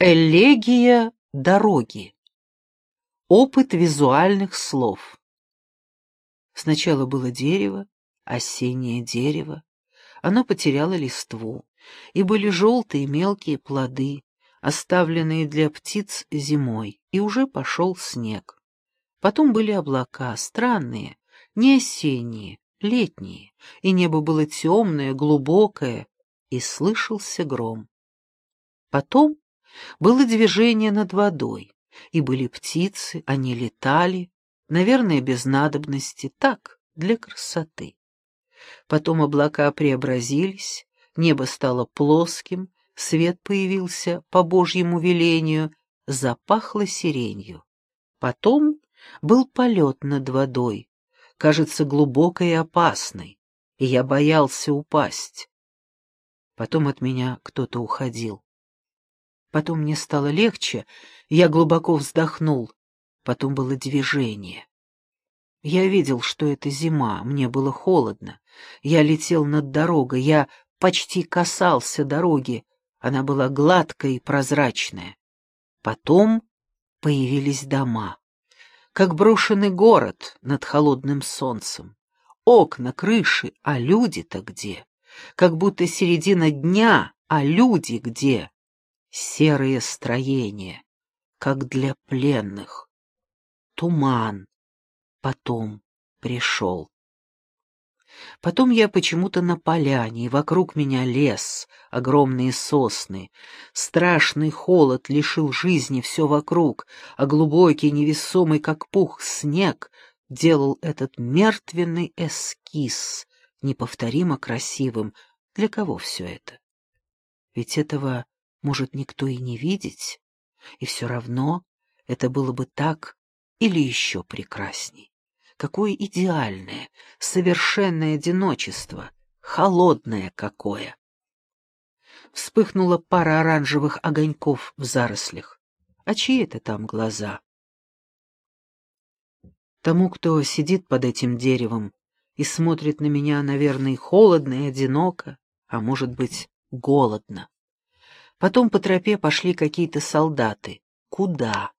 Элегия дороги. Опыт визуальных слов. Сначала было дерево, осеннее дерево. Оно потеряло листву, и были желтые мелкие плоды, оставленные для птиц зимой, и уже пошел снег. Потом были облака, странные, не осенние, летние, и небо было темное, глубокое, и слышался гром. Потом было движение над водой, и были птицы, они летали, наверное, без надобности, так, для красоты. Потом облака преобразились, небо стало плоским, свет появился по Божьему велению, запахло сиренью. Потом был полет над водой, кажется, глубокой и опасной, и я боялся упасть. Потом от меня кто-то уходил. Потом мне стало легче, я глубоко вздохнул. Потом было движение. Я видел, что это зима, мне было холодно. Я летел над дорогой, я почти касался дороги, она была гладкая и прозрачная. Потом появились дома, как брошенный город над холодным солнцем. Окна, крыши, а люди-то где? Как будто середина дня, а люди где? Серые строения, как для пленных. Туман потом пришел. Потом я почему-то на поляне, и вокруг меня лес, огромные сосны. Страшный холод лишил жизни все вокруг, а глубокий, невесомый, как пух, снег делал этот мертвенный эскиз, неповторимо красивым. Для кого все это? Ведь этого может никто и не видеть, и все равно это было бы так или еще прекрасней. Какое идеальное, совершенное одиночество, холодное какое! Вспыхнула пара оранжевых огоньков в зарослях. А чьи это там глаза? Тому, кто сидит под этим деревом и смотрит на меня, наверное, холодно и одиноко, а может быть, голодно. Потом по тропе пошли какие-то солдаты. Куда?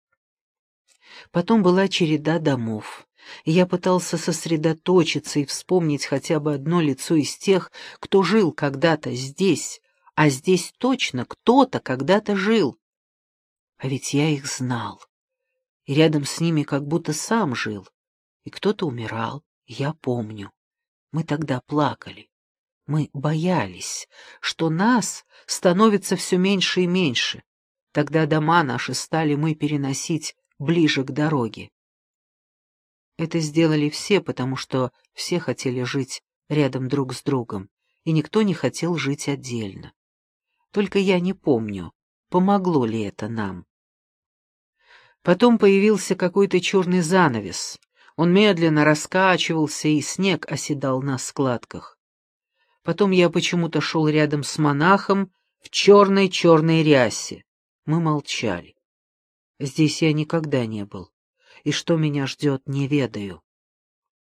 Потом была череда домов, я пытался сосредоточиться и вспомнить хотя бы одно лицо из тех, кто жил когда-то здесь, а здесь точно кто-то когда-то жил. А ведь я их знал, и рядом с ними как будто сам жил, и кто-то умирал, я помню. Мы тогда плакали. Мы боялись, что нас становится все меньше и меньше. Тогда дома наши стали мы переносить ближе к дороге. Это сделали все, потому что все хотели жить рядом друг с другом, и никто не хотел жить отдельно. Только я не помню, помогло ли это нам. Потом появился какой-то черный занавес. Он медленно раскачивался, и снег оседал на складках. Потом я почему-то шел рядом с монахом в черной-черной рясе. Мы молчали. Здесь я никогда не был, и что меня ждет, не ведаю.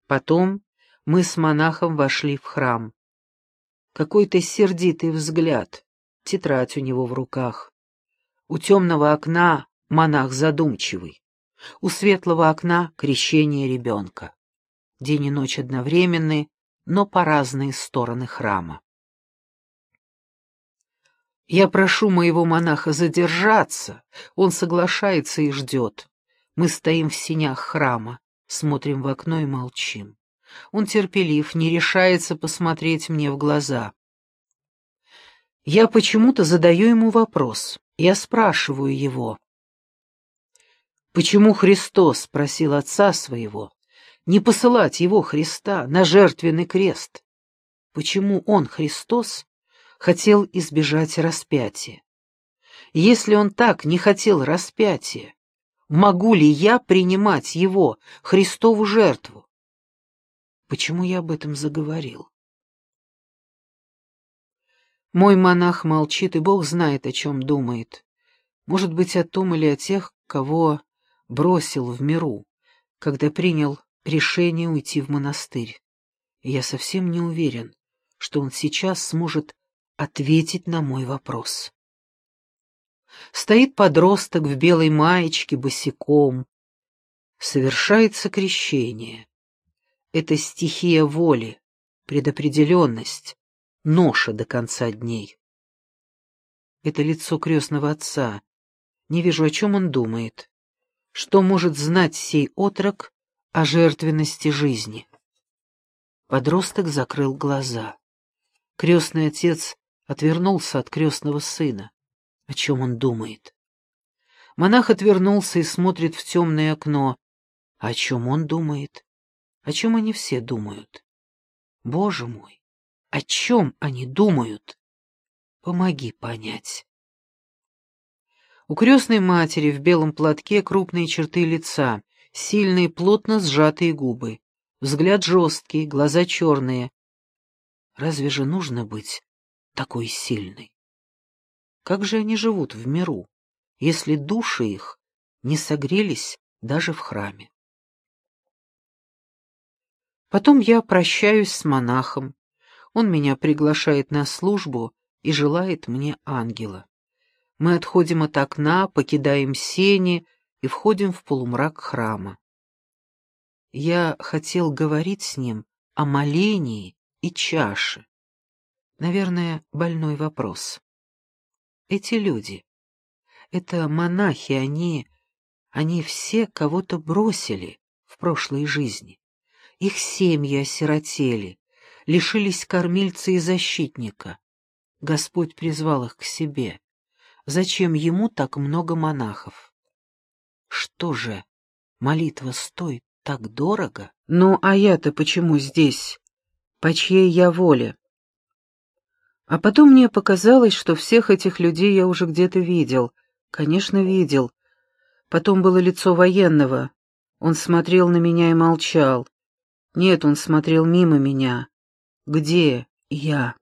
Потом мы с монахом вошли в храм. Какой-то сердитый взгляд, тетрадь у него в руках. У темного окна монах задумчивый. У светлого окна крещение ребенка. День и ночь одновременны, но по разные стороны храма. Я прошу моего монаха задержаться, он соглашается и ждет. Мы стоим в синях храма, смотрим в окно и молчим. Он терпелив, не решается посмотреть мне в глаза. Я почему-то задаю ему вопрос. Я спрашиваю его. «Почему Христос просил Отца Своего не посылать его, Христа, на жертвенный крест? Почему он, Христос, хотел избежать распятия? Если он так не хотел распятия, могу ли я принимать его, Христову жертву? Почему я об этом заговорил? Мой монах молчит, и Бог знает, о чем думает. Может быть, о том или о тех, кого бросил в миру, когда принял решение уйти в монастырь. И я совсем не уверен, что он сейчас сможет ответить на мой вопрос. Стоит подросток в белой маечке босиком. Совершается крещение. Это стихия воли, предопределенность, ноша до конца дней. Это лицо крестного отца. Не вижу, о чем он думает. Что может знать сей отрок о жертвенности жизни? Подросток закрыл глаза. Крестный отец отвернулся от крестного сына. О чем он думает? Монах отвернулся и смотрит в темное окно. О чем он думает? О чем они все думают? Боже мой, о чем они думают? Помоги понять. У крестной матери в белом платке крупные черты лица, сильные плотно сжатые губы. Взгляд жесткий, глаза черные. Разве же нужно быть такой сильной? Как же они живут в миру, если души их не согрелись даже в храме? Потом я прощаюсь с монахом. Он меня приглашает на службу и желает мне ангела. Мы отходим от окна, покидаем сени и входим в полумрак храма. Я хотел говорить с ним о молении и чаше. Наверное, больной вопрос. Эти люди, это монахи, они, они все кого-то бросили в прошлой жизни. Их семьи осиротели, лишились кормильца и защитника. Господь призвал их к себе. Зачем ему так много монахов? Что же, молитва стоит так дорого? Ну, а я-то почему здесь? По чьей я воле? А потом мне показалось, что всех этих людей я уже где-то видел. Конечно, видел. Потом было лицо военного. Он смотрел на меня и молчал. Нет, он смотрел мимо меня. Где я?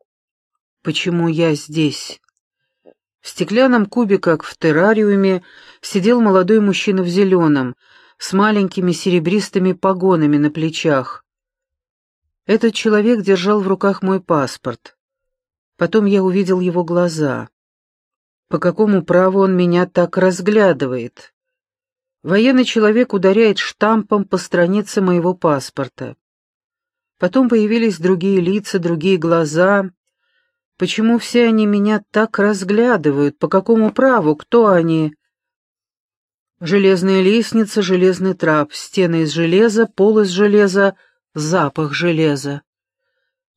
Почему я здесь? В стеклянном кубе, как в террариуме, сидел молодой мужчина в зеленом — с маленькими серебристыми погонами на плечах. Этот человек держал в руках мой паспорт. Потом я увидел его глаза. По какому праву он меня так разглядывает? Военный человек ударяет штампом по странице моего паспорта. Потом появились другие лица, другие глаза. Почему все они меня так разглядывают? По какому праву? Кто они? Железная лестница, железный трап, стены из железа, пол из железа, запах железа.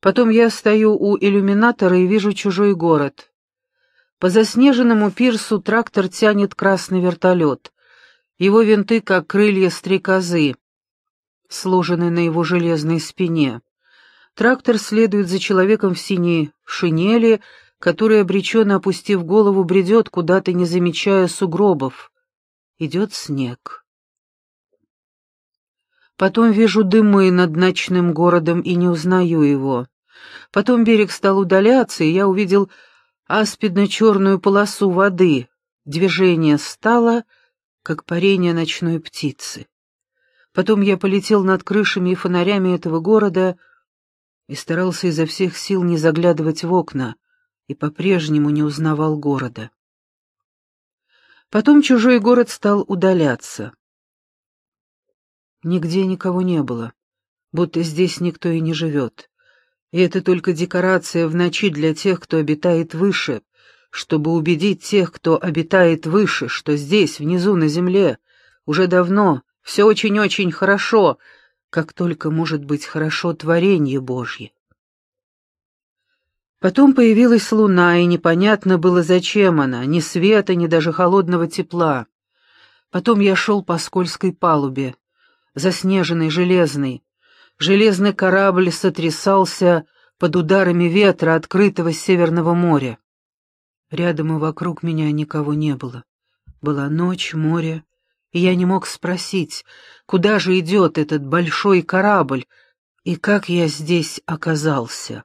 Потом я стою у иллюминатора и вижу чужой город. По заснеженному пирсу трактор тянет красный вертолет. Его винты, как крылья стрекозы, сложены на его железной спине. Трактор следует за человеком в синей шинели, который, обреченно опустив голову, бредет куда-то, не замечая сугробов идет снег. Потом вижу дымы над ночным городом и не узнаю его. Потом берег стал удаляться, и я увидел аспидно-черную полосу воды. Движение стало, как парение ночной птицы. Потом я полетел над крышами и фонарями этого города и старался изо всех сил не заглядывать в окна, и по-прежнему не узнавал города. Потом чужой город стал удаляться. Нигде никого не было, будто здесь никто и не живет. И это только декорация в ночи для тех, кто обитает выше, чтобы убедить тех, кто обитает выше, что здесь, внизу, на земле, уже давно, все очень-очень хорошо, как только может быть хорошо творение Божье. Потом появилась луна, и непонятно было, зачем она, ни света, ни даже холодного тепла. Потом я шел по скользкой палубе, заснеженной, железной. Железный корабль сотрясался под ударами ветра открытого Северного моря. Рядом и вокруг меня никого не было. Была ночь, море, и я не мог спросить, куда же идет этот большой корабль и как я здесь оказался.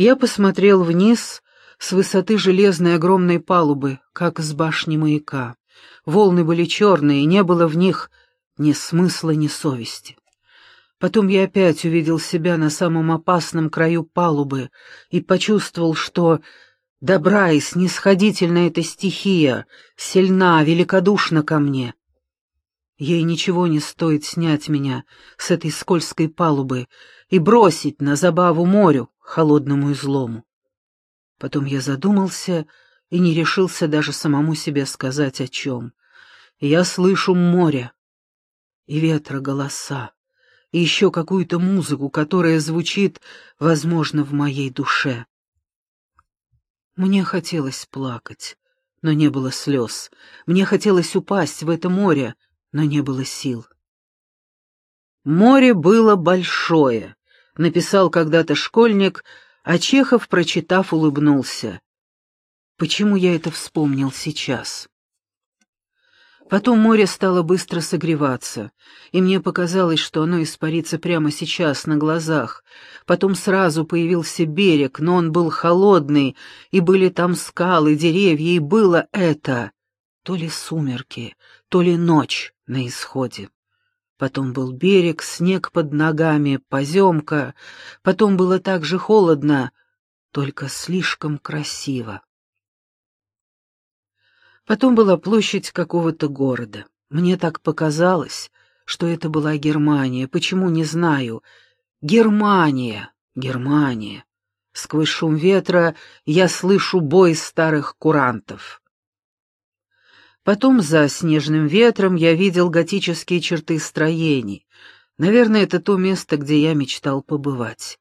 Я посмотрел вниз с высоты железной огромной палубы, как с башни маяка. Волны были черные, не было в них ни смысла, ни совести. Потом я опять увидел себя на самом опасном краю палубы и почувствовал, что Добра и снисходительна эта стихия, сильна, великодушна ко мне. Ей ничего не стоит снять меня с этой скользкой палубы и бросить на забаву морю, холодному и злому. Потом я задумался и не решился даже самому себе сказать о чем. Я слышу море и ветра голоса, и еще какую-то музыку, которая звучит, возможно, в моей душе. Мне хотелось плакать, но не было слез. Мне хотелось упасть в это море, но не было сил. «Море было большое», — написал когда-то школьник, а Чехов, прочитав, улыбнулся. Почему я это вспомнил сейчас? Потом море стало быстро согреваться, и мне показалось, что оно испарится прямо сейчас, на глазах. Потом сразу появился берег, но он был холодный, и были там скалы, деревья, и было это то ли сумерки, то ли ночь на исходе. Потом был берег, снег под ногами, поземка. Потом было так же холодно, только слишком красиво. Потом была площадь какого-то города. Мне так показалось, что это была Германия. Почему, не знаю. Германия, Германия. Сквозь шум ветра я слышу бой старых курантов. Потом за снежным ветром я видел готические черты строений. Наверное, это то место, где я мечтал побывать.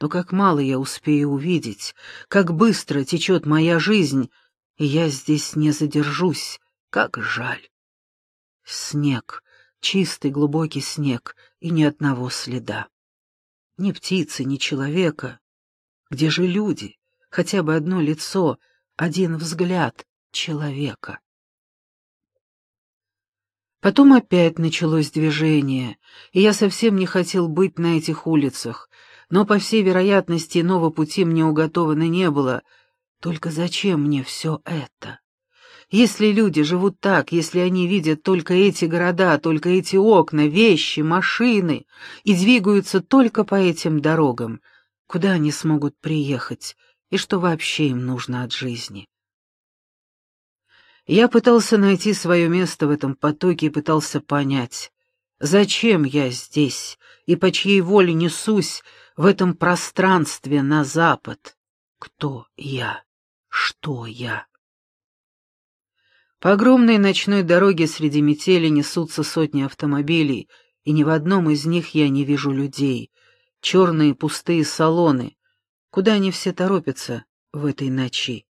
Но как мало я успею увидеть, как быстро течет моя жизнь — и я здесь не задержусь. Как жаль. Снег, чистый глубокий снег, и ни одного следа. Ни птицы, ни человека. Где же люди? Хотя бы одно лицо, один взгляд человека. Потом опять началось движение, и я совсем не хотел быть на этих улицах, но, по всей вероятности, иного пути мне уготовано не было — только зачем мне все это? Если люди живут так, если они видят только эти города, только эти окна, вещи, машины и двигаются только по этим дорогам, куда они смогут приехать и что вообще им нужно от жизни? Я пытался найти свое место в этом потоке и пытался понять, зачем я здесь и по чьей воле несусь в этом пространстве на запад. Кто я? Что я? По огромной ночной дороге среди метели несутся сотни автомобилей, и ни в одном из них я не вижу людей. Черные пустые салоны. Куда они все торопятся в этой ночи?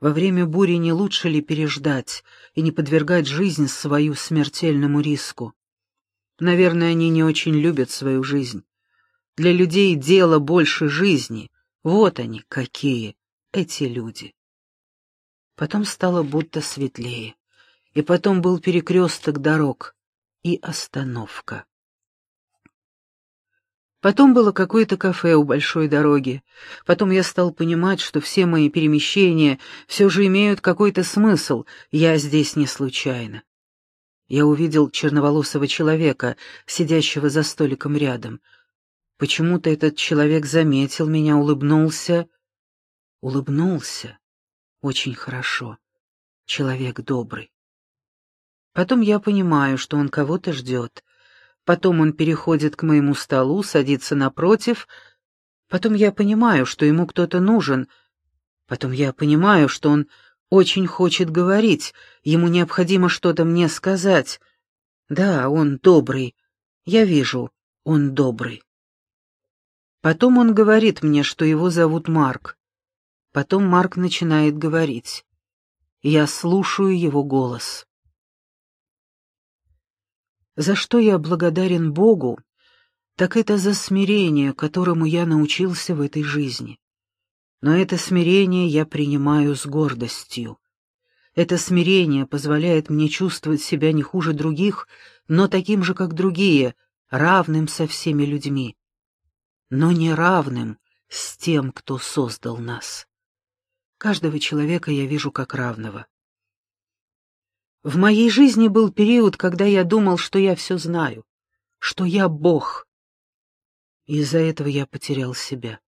Во время бури не лучше ли переждать и не подвергать жизнь свою смертельному риску? Наверное, они не очень любят свою жизнь. Для людей дело больше жизни. Вот они какие эти люди. Потом стало будто светлее, и потом был перекресток дорог и остановка. Потом было какое-то кафе у большой дороги. Потом я стал понимать, что все мои перемещения все же имеют какой-то смысл, я здесь не случайно. Я увидел черноволосого человека, сидящего за столиком рядом. Почему-то этот человек заметил меня, улыбнулся улыбнулся. Очень хорошо. Человек добрый. Потом я понимаю, что он кого-то ждет. Потом он переходит к моему столу, садится напротив. Потом я понимаю, что ему кто-то нужен. Потом я понимаю, что он очень хочет говорить, ему необходимо что-то мне сказать. Да, он добрый. Я вижу, он добрый. Потом он говорит мне, что его зовут Марк. Потом Марк начинает говорить. Я слушаю его голос. За что я благодарен Богу, так это за смирение, которому я научился в этой жизни. Но это смирение я принимаю с гордостью. Это смирение позволяет мне чувствовать себя не хуже других, но таким же, как другие, равным со всеми людьми. Но не равным с тем, кто создал нас. Каждого человека я вижу как равного. В моей жизни был период, когда я думал, что я все знаю, что я Бог. Из-за этого я потерял себя.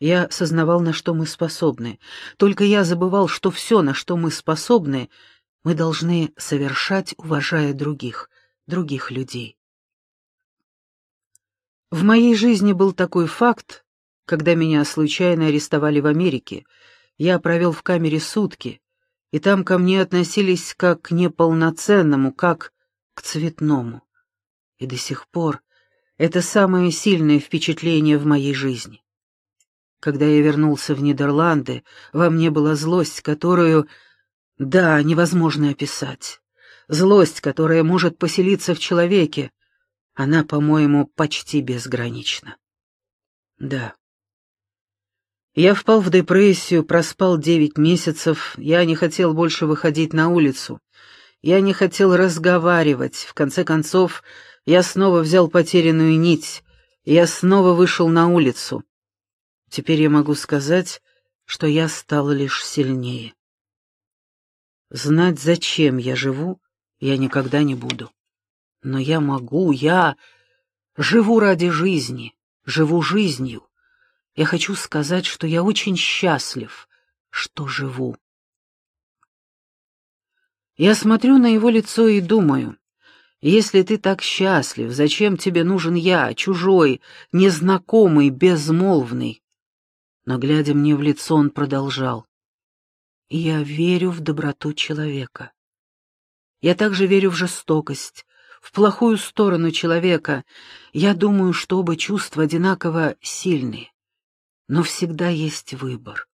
Я сознавал, на что мы способны. Только я забывал, что все, на что мы способны, мы должны совершать, уважая других, других людей. В моей жизни был такой факт, когда меня случайно арестовали в Америке. Я провел в камере сутки, и там ко мне относились как к неполноценному, как к цветному. И до сих пор это самое сильное впечатление в моей жизни. Когда я вернулся в Нидерланды, во мне была злость, которую, да, невозможно описать. Злость, которая может поселиться в человеке. Она, по-моему, почти безгранична. Да. Я впал в депрессию, проспал девять месяцев, я не хотел больше выходить на улицу. Я не хотел разговаривать. В конце концов, я снова взял потерянную нить. Я снова вышел на улицу. Теперь я могу сказать, что я стал лишь сильнее. Знать, зачем я живу, я никогда не буду. Но я могу, я живу ради жизни, живу жизнью. Я хочу сказать, что я очень счастлив, что живу. Я смотрю на его лицо и думаю, если ты так счастлив, зачем тебе нужен я, чужой, незнакомый, безмолвный? но, глядя мне в лицо, он продолжал. «Я верю в доброту человека. Я также верю в жестокость, в плохую сторону человека. Я думаю, что оба чувства одинаково сильны. Но всегда есть выбор.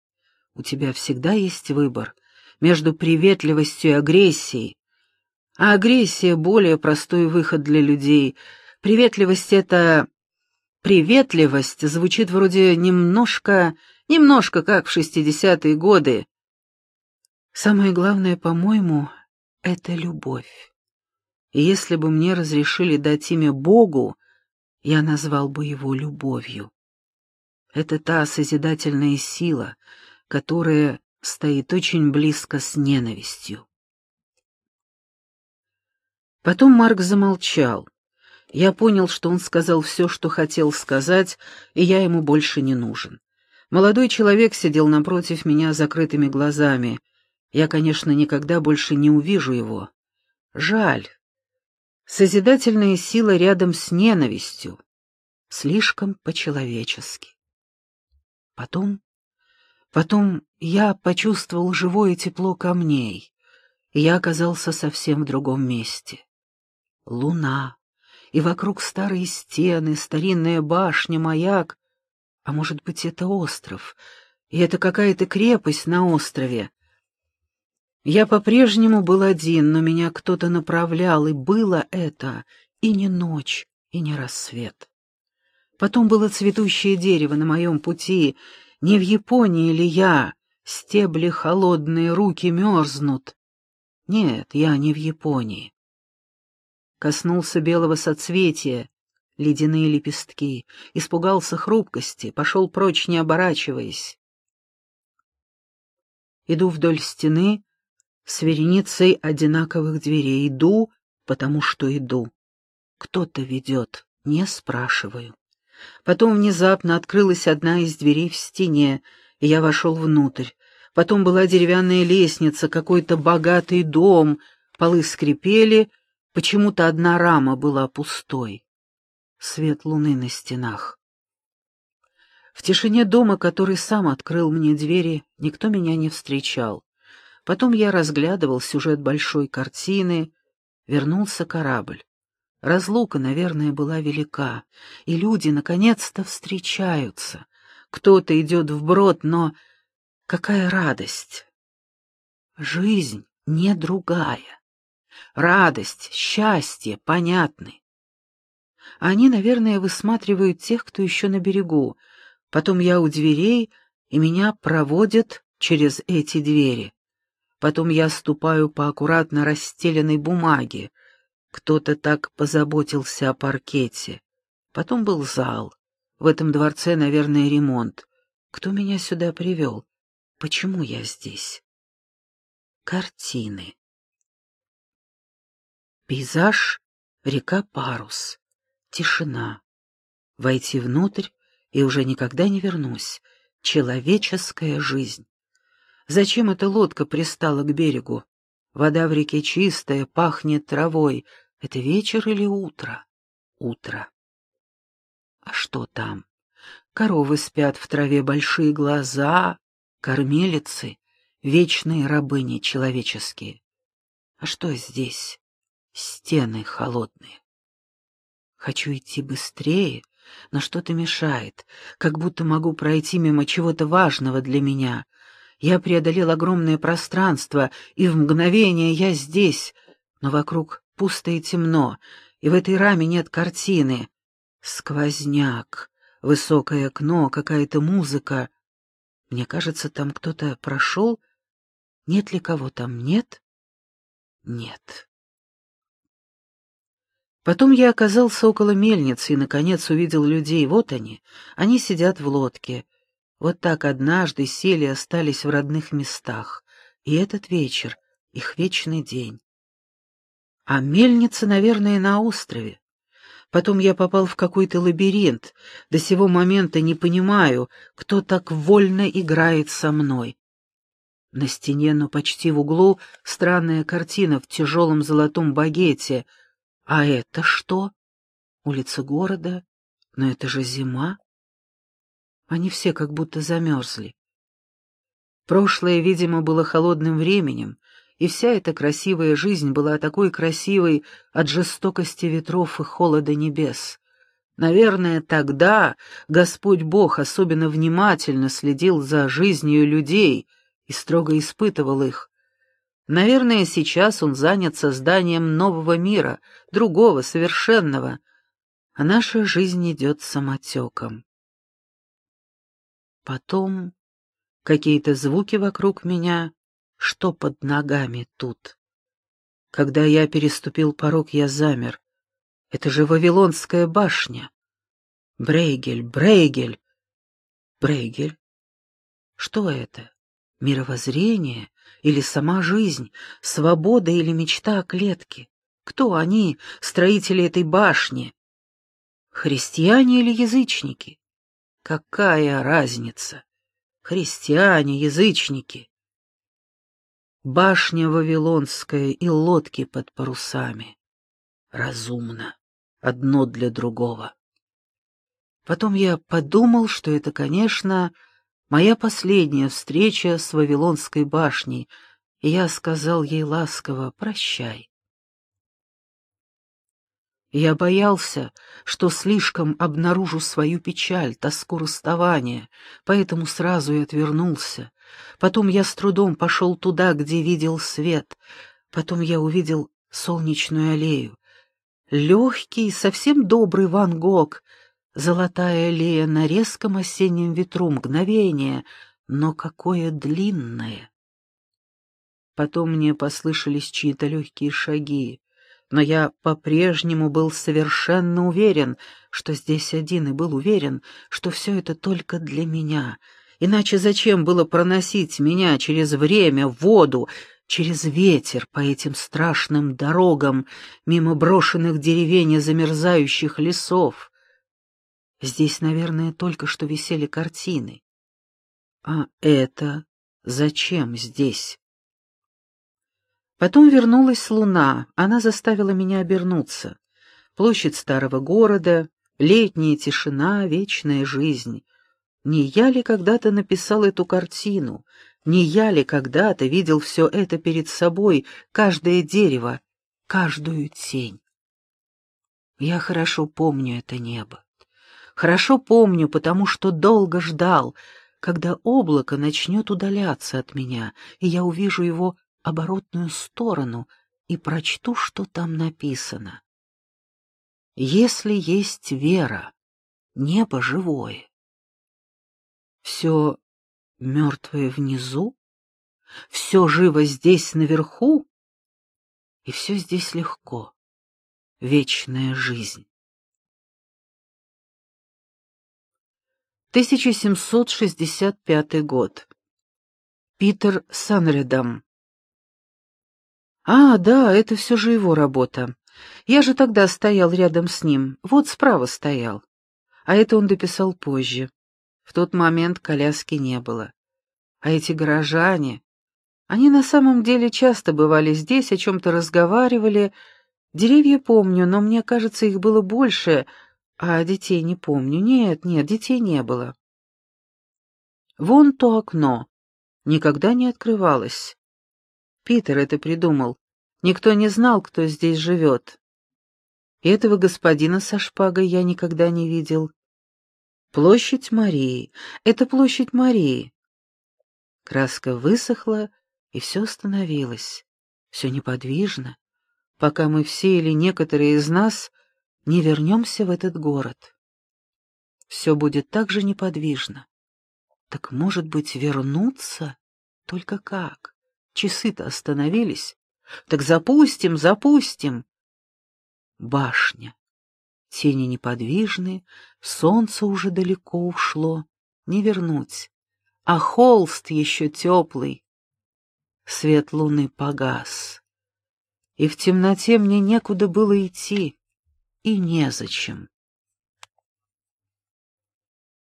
У тебя всегда есть выбор между приветливостью и агрессией. А агрессия — более простой выход для людей. Приветливость — это приветливость звучит вроде немножко, немножко как в шестидесятые годы. Самое главное, по-моему, — это любовь. И если бы мне разрешили дать имя Богу, я назвал бы его любовью. Это та созидательная сила, которая стоит очень близко с ненавистью. Потом Марк замолчал. Я понял, что он сказал все, что хотел сказать, и я ему больше не нужен. Молодой человек сидел напротив меня закрытыми глазами. Я, конечно, никогда больше не увижу его. Жаль. Созидательная сила рядом с ненавистью. Слишком по-человечески. Потом... Потом я почувствовал живое тепло камней, и я оказался совсем в другом месте. Луна и вокруг старые стены, старинная башня, маяк. А может быть, это остров, и это какая-то крепость на острове. Я по-прежнему был один, но меня кто-то направлял, и было это и не ночь, и не рассвет. Потом было цветущее дерево на моем пути. Не в Японии ли я? Стебли холодные, руки мерзнут. Нет, я не в Японии коснулся белого соцветия, ледяные лепестки, испугался хрупкости, пошел прочь, не оборачиваясь. Иду вдоль стены с вереницей одинаковых дверей. Иду, потому что иду. Кто-то ведет, не спрашиваю. Потом внезапно открылась одна из дверей в стене, и я вошел внутрь. Потом была деревянная лестница, какой-то богатый дом, полы скрипели, Почему-то одна рама была пустой. Свет луны на стенах. В тишине дома, который сам открыл мне двери, никто меня не встречал. Потом я разглядывал сюжет большой картины. Вернулся корабль. Разлука, наверное, была велика, и люди наконец-то встречаются. Кто-то идет вброд, но какая радость! Жизнь не другая радость, счастье понятны. Они, наверное, высматривают тех, кто еще на берегу. Потом я у дверей, и меня проводят через эти двери. Потом я ступаю по аккуратно расстеленной бумаге. Кто-то так позаботился о паркете. Потом был зал. В этом дворце, наверное, ремонт. Кто меня сюда привел? Почему я здесь? Картины. Пейзаж — река Парус. Тишина. Войти внутрь и уже никогда не вернусь. человеческая жизнь. Зачем эта лодка пристала к берегу? Вода в реке чистая, пахнет травой. Это вечер или утро? Утро. А что там? Коровы спят в траве, большие глаза, кормилицы, вечные рабыни человеческие. А что здесь? Стены холодные. Хочу идти быстрее, но что-то мешает, как будто могу пройти мимо чего-то важного для меня. Я преодолел огромное пространство, и в мгновение я здесь, но вокруг пусто и темно, и в этой раме нет картины. Сквозняк, высокое окно, какая-то музыка. Мне кажется, там кто-то прошел. Нет ли кого там? Нет? Нет. Потом я оказался около мельницы и, наконец, увидел людей. Вот они. Они сидят в лодке. Вот так однажды сели и остались в родных местах. И этот вечер — их вечный день. А мельница, наверное, на острове. Потом я попал в какой-то лабиринт. До сего момента не понимаю, кто так вольно играет со мной. На стене, но почти в углу, странная картина в тяжелом золотом багете — а это что? Улица города? Но это же зима. Они все как будто замерзли. Прошлое, видимо, было холодным временем, и вся эта красивая жизнь была такой красивой от жестокости ветров и холода небес. Наверное, тогда Господь Бог особенно внимательно следил за жизнью людей и строго испытывал их, Наверное, сейчас он занят созданием нового мира, другого, совершенного, а наша жизнь идет самотеком. Потом какие-то звуки вокруг меня, что под ногами тут. Когда я переступил порог, я замер. Это же Вавилонская башня. Брейгель, Брейгель. Брейгель? Что это? Мировоззрение? или сама жизнь, свобода или мечта о клетке? Кто они, строители этой башни? Христиане или язычники? Какая разница? Христиане, язычники. Башня Вавилонская и лодки под парусами. Разумно. Одно для другого. Потом я подумал, что это, конечно, Моя последняя встреча с Вавилонской башней, и я сказал ей ласково «прощай». Я боялся, что слишком обнаружу свою печаль, тоску расставания, поэтому сразу и отвернулся. Потом я с трудом пошел туда, где видел свет. Потом я увидел солнечную аллею. Легкий, совсем добрый Ван Гог — Золотая аллея на резком осеннем ветру, мгновение, но какое длинное! Потом мне послышались чьи-то легкие шаги, но я по-прежнему был совершенно уверен, что здесь один, и был уверен, что все это только для меня. Иначе зачем было проносить меня через время, воду, через ветер по этим страшным дорогам, мимо брошенных деревень и замерзающих лесов? Здесь, наверное, только что висели картины. А это зачем здесь? Потом вернулась луна, она заставила меня обернуться. Площадь старого города, летняя тишина, вечная жизнь. Не я ли когда-то написал эту картину? Не я ли когда-то видел все это перед собой, каждое дерево, каждую тень? Я хорошо помню это небо. Хорошо помню, потому что долго ждал, когда облако начнет удаляться от меня, и я увижу его оборотную сторону и прочту, что там написано. Если есть вера, небо живое. Все мертвое внизу, все живо здесь наверху, и все здесь легко. Вечная жизнь. 1765 год. Питер Санредам. А, да, это все же его работа. Я же тогда стоял рядом с ним, вот справа стоял. А это он дописал позже. В тот момент коляски не было. А эти горожане... Они на самом деле часто бывали здесь, о чем-то разговаривали. Деревья помню, но мне кажется, их было больше, а детей не помню. Нет, нет, детей не было. Вон то окно. Никогда не открывалось. Питер это придумал. Никто не знал, кто здесь живет. И этого господина со шпагой я никогда не видел. Площадь Марии. Это площадь Марии. Краска высохла, и все остановилось. Все неподвижно, пока мы все или некоторые из нас не вернемся в этот город. Все будет так же неподвижно. Так, может быть, вернуться? Только как? Часы-то остановились. Так запустим, запустим. Башня. Тени неподвижны, солнце уже далеко ушло. Не вернуть. А холст еще теплый. Свет луны погас. И в темноте мне некуда было идти. И незачем.